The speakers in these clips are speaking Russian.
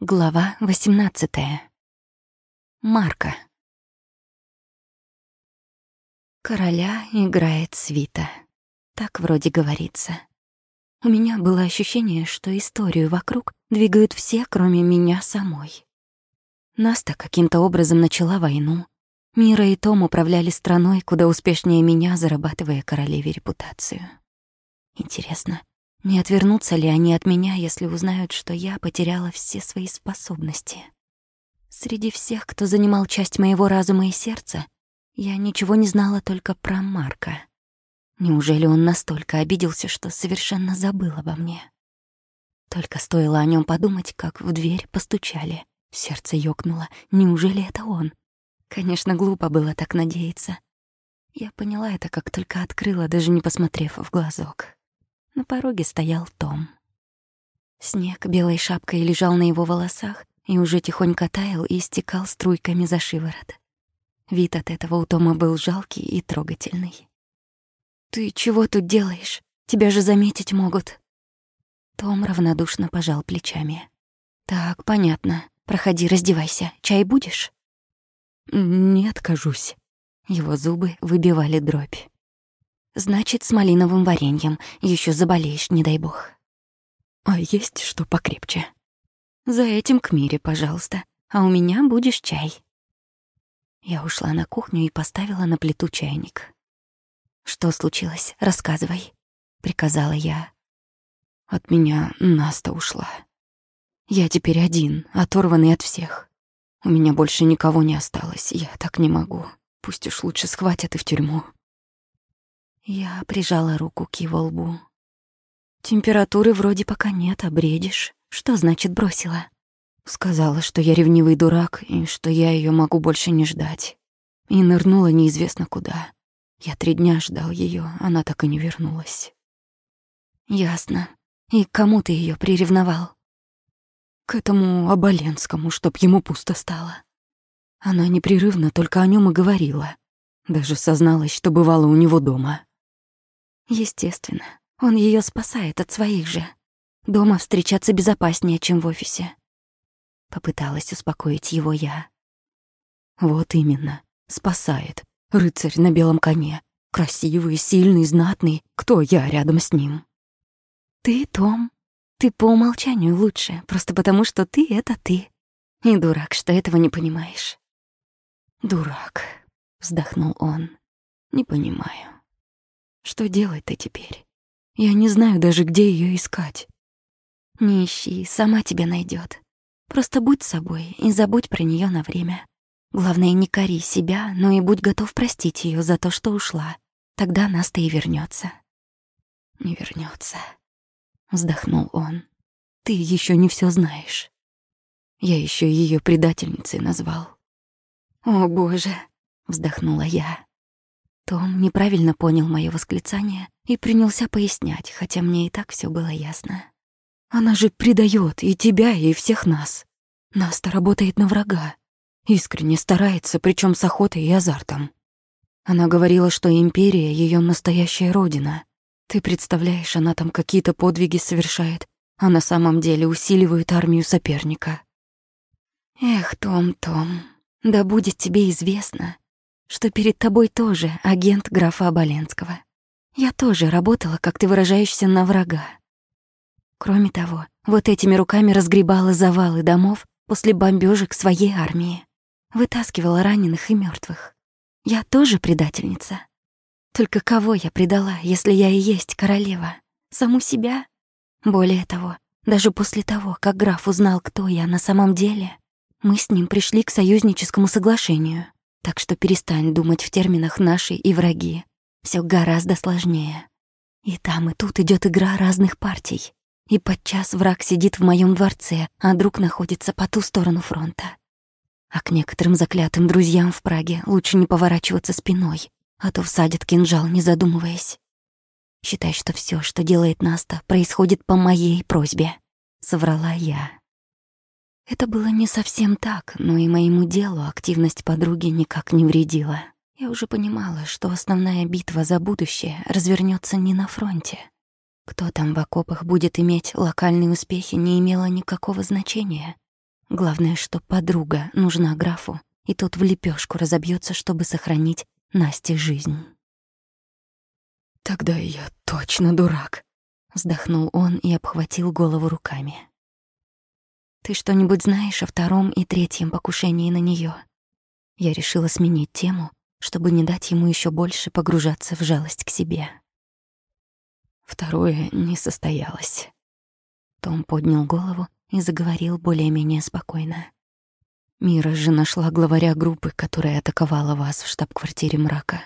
Глава 18. Марка. Короля играет свита. Так вроде говорится. У меня было ощущение, что историю вокруг двигают все, кроме меня самой. Наста каким-то образом начала войну. Мира и Том управляли страной куда успешнее меня, зарабатывая королеве репутацию. Интересно, не отвернутся ли они от меня, если узнают, что я потеряла все свои способности? Среди всех, кто занимал часть моего разума и сердца, я ничего не знала только про Марка. Неужели он настолько обиделся, что совершенно забыл обо мне? Только стоило о нем подумать, как в дверь постучали. Сердце ёкнуло. Неужели это он? Конечно, глупо было так надеяться. Я поняла это, как только открыла, даже не посмотрев в глазок. На пороге стоял Том. Снег белой шапкой лежал на его волосах и уже тихонько таял и стекал струйками за шиворот. Вид от этого у Тома был жалкий и трогательный. «Ты чего тут делаешь? Тебя же заметить могут». Том равнодушно пожал плечами. «Так, понятно. Проходи, раздевайся. Чай будешь?» «Не откажусь». Его зубы выбивали дробь. Значит, с малиновым вареньем. Еще заболеешь, не дай бог. А есть что покрепче? За этим к Мире, пожалуйста. А у меня будешь чай. Я ушла на кухню и поставила на плиту чайник. «Что случилось? Рассказывай», — приказала я. От меня Наста ушла. Я теперь один, оторванный от всех. У меня больше никого не осталось, я так не могу. Пусть уж лучше схватят и в тюрьму. Я прижала руку к его лбу. Температуры вроде пока нет, а бредишь. Что значит бросила? Сказала, что я ревнивый дурак и что я ее могу больше не ждать. И нырнула неизвестно куда. Я три дня ждал ее, она так и не вернулась. Ясно. И кому ты ее приревновал? К этому Оболенскому, чтоб ему пусто стало. Она непрерывно только о нем и говорила. Даже созналась, что бывала у него дома. Естественно, он ее спасает от своих же. Дома встречаться безопаснее, чем в офисе. Попыталась успокоить его я. Вот именно, спасает. Рыцарь на белом коне. Красивый, сильный, знатный. Кто я рядом с ним? Ты, Том. Ты по умолчанию лучше, просто потому что ты — это ты. И дурак, что этого не понимаешь. Дурак, вздохнул он. Не понимаю. Что делать-то теперь? Я не знаю даже, где ее искать. Не ищи, сама тебя найдет. Просто будь собой и забудь про нее на время. Главное, не кори себя, но и будь готов простить ее за то, что ушла. Тогда Наста и вернется. Не вернется, вздохнул он. Ты еще не все знаешь. Я еще ее предательницей назвал. О, боже, вздохнула я. Том неправильно понял моё восклицание и принялся пояснять, хотя мне и так всё было ясно. «Она же предаёт и тебя, и всех нас. Наста работает на врага. Искренне старается, причём с охотой и азартом. Она говорила, что Империя — её настоящая родина. Ты представляешь, она там какие-то подвиги совершает, а на самом деле усиливает армию соперника». «Эх, Том, Том, да будет тебе известно, что перед тобой тоже агент графа Оболенского. Я тоже работала, как ты выражаешься, на врага. Кроме того, вот этими руками разгребала завалы домов после бомбежек своей армии. Вытаскивала раненых и мертвых. Я тоже предательница. Только кого я предала, если я и есть королева? Саму себя? Более того, даже после того, как граф узнал, кто я на самом деле, мы с ним пришли к союзническому соглашению. Так что перестань думать в терминах «наши» и «враги». Все гораздо сложнее. И там, и тут идет игра разных партий. И подчас враг сидит в моем дворце, а друг находится по ту сторону фронта. А к некоторым заклятым друзьям в Праге лучше не поворачиваться спиной, а то всадят кинжал, не задумываясь. Считай, что все, что делает Наста, происходит по моей просьбе. Соврала я. Это было не совсем так, но и моему делу активность подруги никак не вредила. Я уже понимала, что основная битва за будущее развернется не на фронте. Кто там в окопах будет иметь локальные успехи, не имело никакого значения. Главное, что подруга нужна графу, и тот в лепешку разобьется, чтобы сохранить Насте жизнь. «Тогда я точно дурак», — вздохнул он и обхватил голову руками. «Ты что-нибудь знаешь о втором и третьем покушении на нее? Я решила сменить тему, чтобы не дать ему еще больше погружаться в жалость к себе. Второе не состоялось. Том поднял голову и заговорил более-менее спокойно. Мира же нашла главаря группы, которая атаковала вас в штаб-квартире мрака.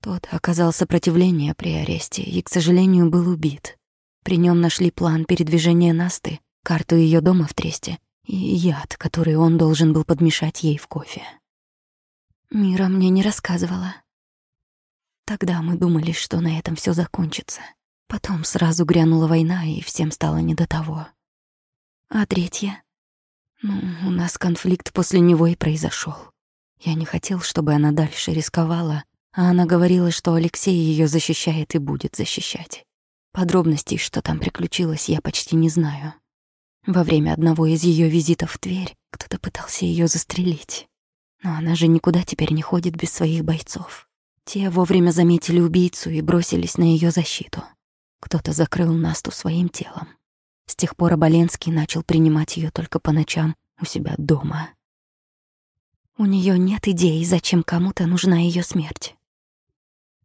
Тот оказал сопротивление при аресте и, к сожалению, был убит. При нем нашли план передвижения Насты, карту ее дома в Тресте и яд, который он должен был подмешать ей в кофе. Мира мне не рассказывала. Тогда мы думали, что на этом все закончится. Потом сразу грянула война, и всем стало не до того. А третья? Ну, у нас конфликт после него и произошел. Я не хотел, чтобы она дальше рисковала, а она говорила, что Алексей ее защищает и будет защищать. Подробностей, что там приключилось, я почти не знаю. Во время одного из ее визитов в Тверь кто-то пытался ее застрелить. Но она же никуда теперь не ходит без своих бойцов. Те вовремя заметили убийцу и бросились на ее защиту. Кто-то закрыл Насту своим телом. С тех пор Оболенский начал принимать ее только по ночам у себя дома. У нее нет идеи, зачем кому-то нужна ее смерть.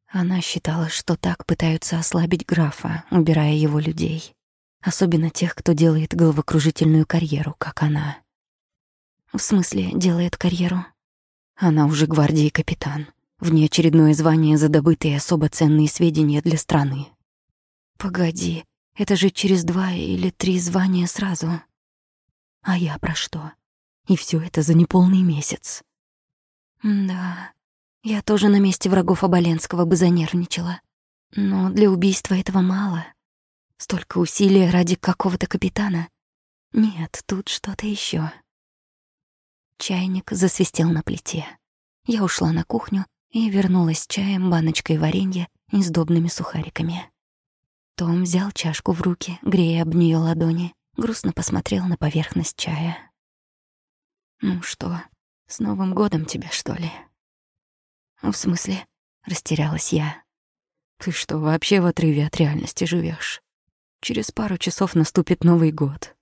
Она считала, что так пытаются ослабить графа, убирая его людей. Особенно тех, кто делает головокружительную карьеру, как она. В смысле, делает карьеру? Она уже гвардии капитан. Внеочередное звание за добытые особо ценные сведения для страны. Погоди, это же через два или три звания сразу. А я про что? И все это за неполный месяц. Да, я тоже на месте врагов Оболенского бы занервничала. Но для убийства этого мало. Столько усилий ради какого-то капитана. Нет, тут что-то еще. Чайник засвистел на плите. Я ушла на кухню и вернулась с чаем, баночкой варенья и сдобными сухариками. Том взял чашку в руки, грея об нее ладони, грустно посмотрел на поверхность чая. «Ну что, с Новым годом тебя, что ли?» «В смысле?» — растерялась я. «Ты что, вообще в отрыве от реальности живешь? Через пару часов наступит Новый год».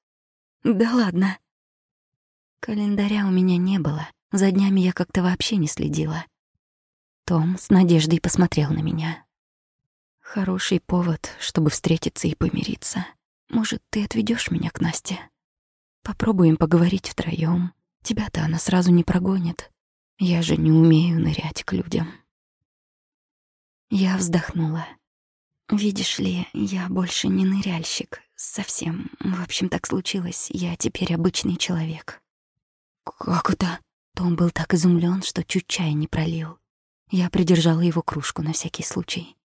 «Да ладно!» Календаря у меня не было, за днями я как-то вообще не следила. Том с надеждой посмотрел на меня. Хороший повод, чтобы встретиться и помириться. Может, ты отведешь меня к Насте? Попробуем поговорить втроём. Тебя-то она сразу не прогонит. Я же не умею нырять к людям. Я вздохнула. Видишь ли, я больше не ныряльщик. Совсем. В общем, так случилось. Я теперь обычный человек. Как это? Том был так изумлен, что чуть чай не пролил. Я придержала его кружку на всякий случай.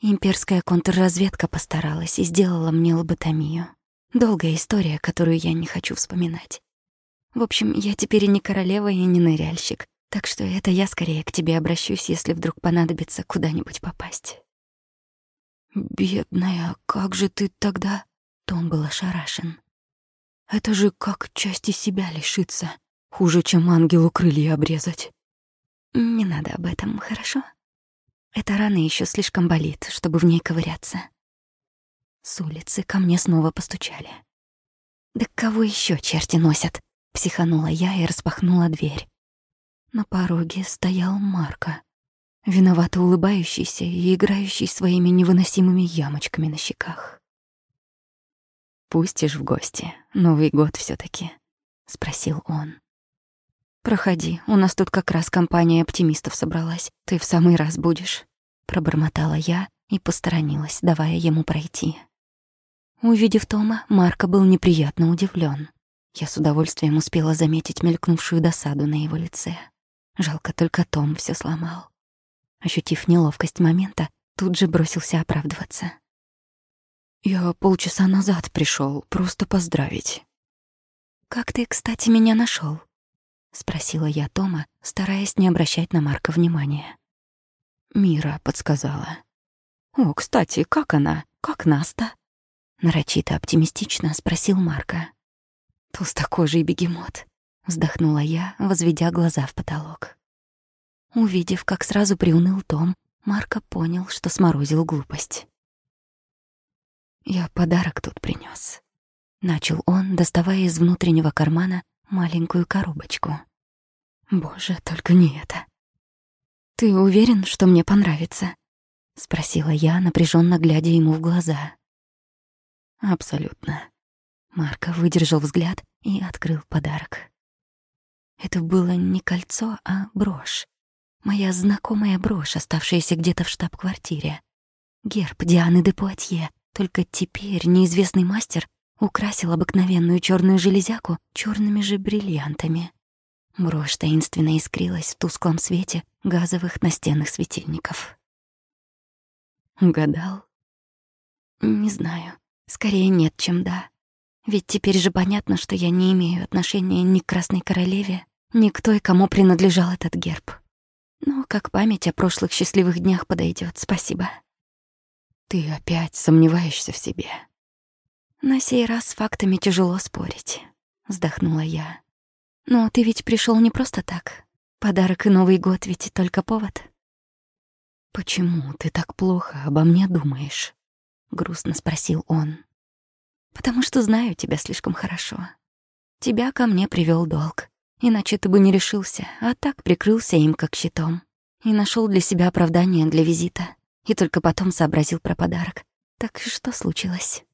Имперская контрразведка постаралась и сделала мне лоботомию. Долгая история, которую я не хочу вспоминать. В общем, я теперь и не королева, и не ныряльщик, так что это я скорее к тебе обращусь, если вдруг понадобится куда-нибудь попасть. «Бедная, как же ты тогда?» Том был ошарашен. «Это же как части себя лишиться. Хуже, чем ангелу крылья обрезать». «Не надо об этом, хорошо?» Эта рана еще слишком болит, чтобы в ней ковыряться. С улицы ко мне снова постучали. «Да кого еще черти носят?» — психанула я и распахнула дверь. На пороге стоял Марко, виновато улыбающийся и играющий своими невыносимыми ямочками на щеках. «Пустишь в гости, Новый год все таки спросил он. «Проходи, у нас тут как раз компания оптимистов собралась. Ты в самый раз будешь», — пробормотала я и посторонилась, давая ему пройти. Увидев Тома, Марко был неприятно удивлен. Я с удовольствием успела заметить мелькнувшую досаду на его лице. Жалко, только Том все сломал. Ощутив неловкость момента, тут же бросился оправдываться. «Я полчаса назад пришел, просто поздравить». «Как ты, кстати, меня нашел? — спросила я Тома, стараясь не обращать на Марка внимания. Мира подсказала. «О, кстати, как она? Как Наста?» Нарочито оптимистично спросил Марка. Толстокожий бегемот. Вздохнула я, возведя глаза в потолок. Увидев, как сразу приуныл Том, Марко понял, что сморозил глупость. «Я подарок тут принес. начал он, доставая из внутреннего кармана маленькую коробочку. «Боже, только не это!» «Ты уверен, что мне понравится?» — спросила я, напряженно глядя ему в глаза. «Абсолютно». Марко выдержал взгляд и открыл подарок. Это было не кольцо, а брошь. Моя знакомая брошь, оставшаяся где-то в штаб-квартире. Герб Дианы де Пуатье, только теперь неизвестный мастер украсил обыкновенную черную железяку черными же бриллиантами. Брошь таинственно искрилась в тусклом свете газовых настенных светильников. Угадал? Не знаю. Скорее нет, чем да. Ведь теперь же понятно, что я не имею отношения ни к Красной Королеве, ни к той, кому принадлежал этот герб. Но как память о прошлых счастливых днях подойдет, спасибо. Ты опять сомневаешься в себе. На сей раз с фактами тяжело спорить, вздохнула я. Но ты ведь пришел не просто так. Подарок и Новый год ведь только повод. Почему ты так плохо обо мне думаешь? грустно спросил он. Потому что знаю тебя слишком хорошо. Тебя ко мне привел долг. Иначе ты бы не решился, а так прикрылся им как щитом. И нашел для себя оправдание для визита. И только потом сообразил про подарок. Так что случилось?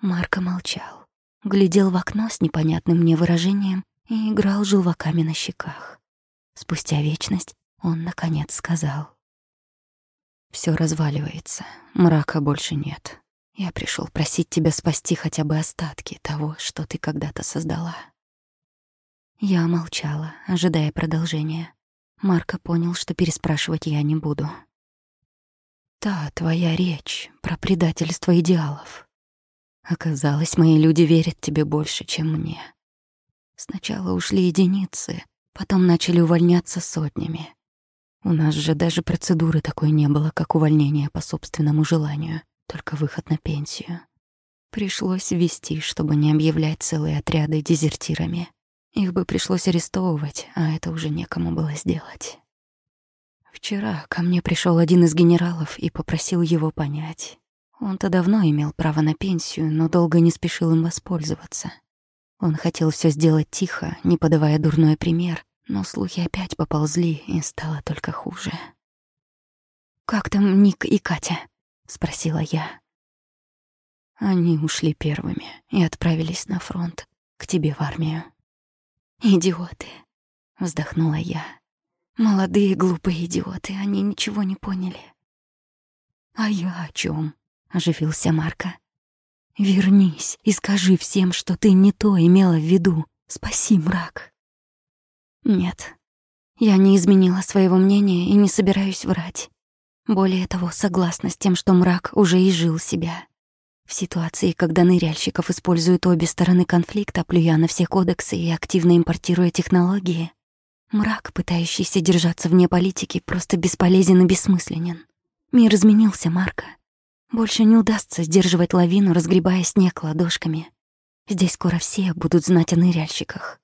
Марко молчал, глядел в окно с непонятным мне выражением и играл желваками на щеках. Спустя вечность он, наконец, сказал. Все разваливается, мрака больше нет. Я пришел просить тебя спасти хотя бы остатки того, что ты когда-то создала. Я молчала, ожидая продолжения. Марко понял, что переспрашивать я не буду. Та твоя речь про предательство идеалов. Оказалось, мои люди верят тебе больше, чем мне. Сначала ушли единицы, потом начали увольняться сотнями. У нас же даже процедуры такой не было, как увольнение по собственному желанию только выход на пенсию. Пришлось вести, чтобы не объявлять целые отряды дезертирами. Их бы пришлось арестовывать, а это уже некому было сделать. Вчера ко мне пришел один из генералов и попросил его понять. Он-то давно имел право на пенсию, но долго не спешил им воспользоваться. Он хотел все сделать тихо, не подавая дурной пример, но слухи опять поползли, и стало только хуже. «Как там Ник и Катя?» — спросила я. Они ушли первыми и отправились на фронт, к тебе в армию. «Идиоты!» — вздохнула я. «Молодые глупые идиоты, они ничего не поняли». «А я о чем? оживился Марко. «Вернись и скажи всем, что ты не то имела в виду. Спаси мрак». «Нет, я не изменила своего мнения и не собираюсь врать. Более того, согласна с тем, что мрак уже изжил себя. В ситуации, когда ныряльщиков используют обе стороны конфликта, плюя на все кодексы и активно импортируя технологии, мрак, пытающийся держаться вне политики, просто бесполезен и бессмысленен. Мир изменился, Марка. Больше не удастся сдерживать лавину, разгребая снег ладошками. Здесь скоро все будут знать о ныряльщиках.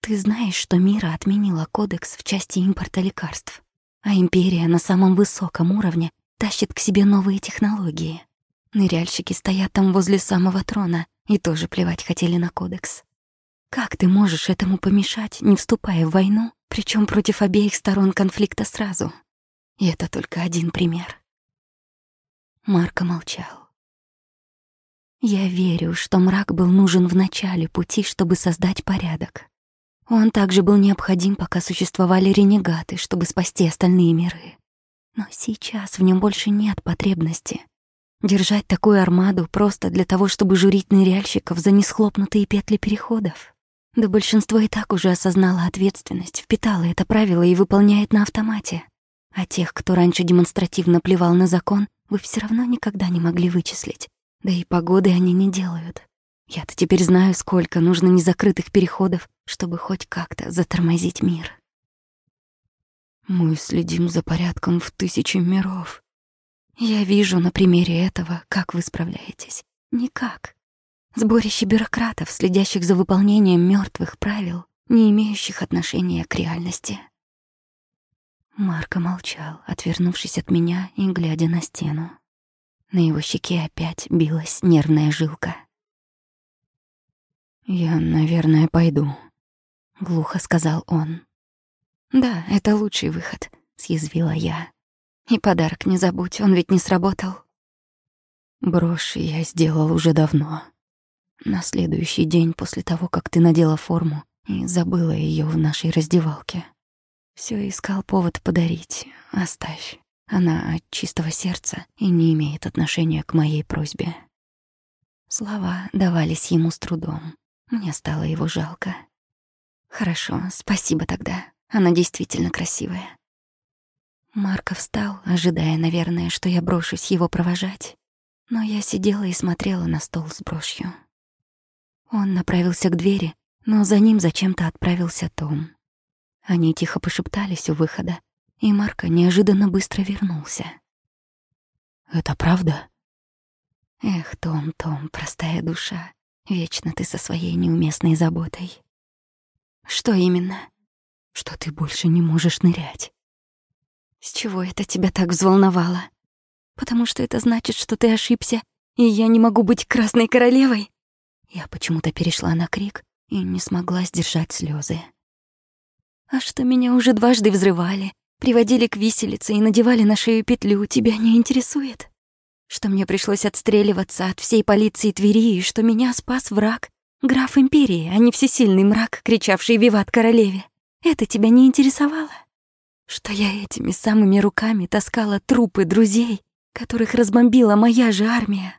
Ты знаешь, что Мира отменила кодекс в части импорта лекарств а империя на самом высоком уровне тащит к себе новые технологии. Ныряльщики стоят там возле самого трона и тоже плевать хотели на кодекс. Как ты можешь этому помешать, не вступая в войну, причем против обеих сторон конфликта сразу? И это только один пример. Марко молчал. Я верю, что мрак был нужен в начале пути, чтобы создать порядок. Он также был необходим, пока существовали ренегаты, чтобы спасти остальные миры. Но сейчас в нем больше нет потребности. Держать такую армаду просто для того, чтобы журить ныряльщиков за несхлопнутые петли переходов. Да большинство и так уже осознало ответственность, впитало это правило и выполняет на автомате. А тех, кто раньше демонстративно плевал на закон, вы все равно никогда не могли вычислить. Да и погоды они не делают. Я-то теперь знаю, сколько нужно незакрытых переходов, чтобы хоть как-то затормозить мир. Мы следим за порядком в тысячи миров. Я вижу на примере этого, как вы справляетесь. Никак. Сборище бюрократов, следящих за выполнением мертвых правил, не имеющих отношения к реальности. Марко молчал, отвернувшись от меня и глядя на стену. На его щеке опять билась нервная жилка. «Я, наверное, пойду», — глухо сказал он. «Да, это лучший выход», — съязвила я. «И подарок не забудь, он ведь не сработал». Брошь я сделал уже давно. На следующий день после того, как ты надела форму и забыла ее в нашей раздевалке. Все искал повод подарить. Оставь. Она от чистого сердца и не имеет отношения к моей просьбе. Слова давались ему с трудом. Мне стало его жалко. Хорошо, спасибо тогда. Она действительно красивая. Марко встал, ожидая, наверное, что я брошусь его провожать. Но я сидела и смотрела на стол с брошью. Он направился к двери, но за ним зачем-то отправился Том. Они тихо пошептались у выхода, и Марко неожиданно быстро вернулся. «Это правда?» «Эх, Том, Том, простая душа, вечно ты со своей неуместной заботой». «Что именно?» «Что ты больше не можешь нырять». «С чего это тебя так взволновало?» «Потому что это значит, что ты ошибся, и я не могу быть красной королевой?» Я почему-то перешла на крик и не смогла сдержать слезы. «А что меня уже дважды взрывали, приводили к виселице и надевали на шею петлю, тебя не интересует? Что мне пришлось отстреливаться от всей полиции Твери и что меня спас враг, граф Империи, а не всесильный мрак, кричавший «Виват королеве»? Это тебя не интересовало? Что я этими самыми руками таскала трупы друзей, которых разбомбила моя же армия?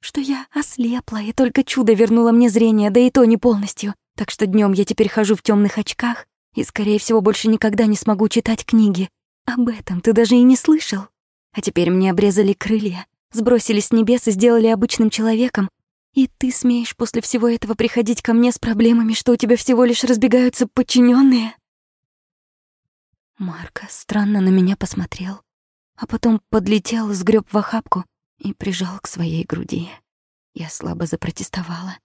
Что я ослепла, и только чудо вернуло мне зрение, да и то не полностью, так что днем я теперь хожу в темных очках и, скорее всего, больше никогда не смогу читать книги. Об этом ты даже и не слышал. А теперь мне обрезали крылья, сбросили с небес и сделали обычным человеком. И ты смеешь после всего этого приходить ко мне с проблемами, что у тебя всего лишь разбегаются подчиненные? Марка странно на меня посмотрел, а потом подлетел, сгреб в охапку и прижал к своей груди. Я слабо запротестовала.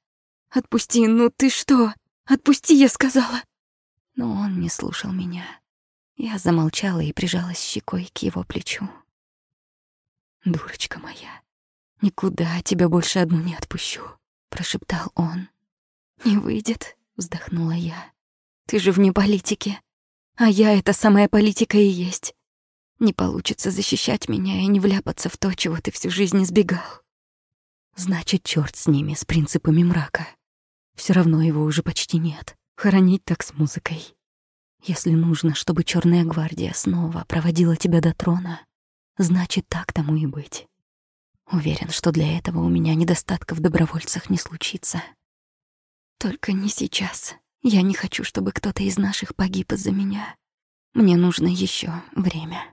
«Отпусти, ну ты что? Отпусти, я сказала!» Но он не слушал меня. Я замолчала и прижалась щекой к его плечу. «Дурочка моя, никуда тебя больше одну не отпущу», — прошептал он. «Не выйдет», — вздохнула я. «Ты же вне политики, а я — это самая политика и есть. Не получится защищать меня и не вляпаться в то, чего ты всю жизнь избегал». Значит, черт с ними, с принципами мрака. Все равно его уже почти нет. Хоронить так с музыкой. Если нужно, чтобы Черная гвардия снова проводила тебя до трона, значит, так тому и быть. Уверен, что для этого у меня недостатка в добровольцах не случится. Только не сейчас. Я не хочу, чтобы кто-то из наших погиб из-за меня. Мне нужно еще время.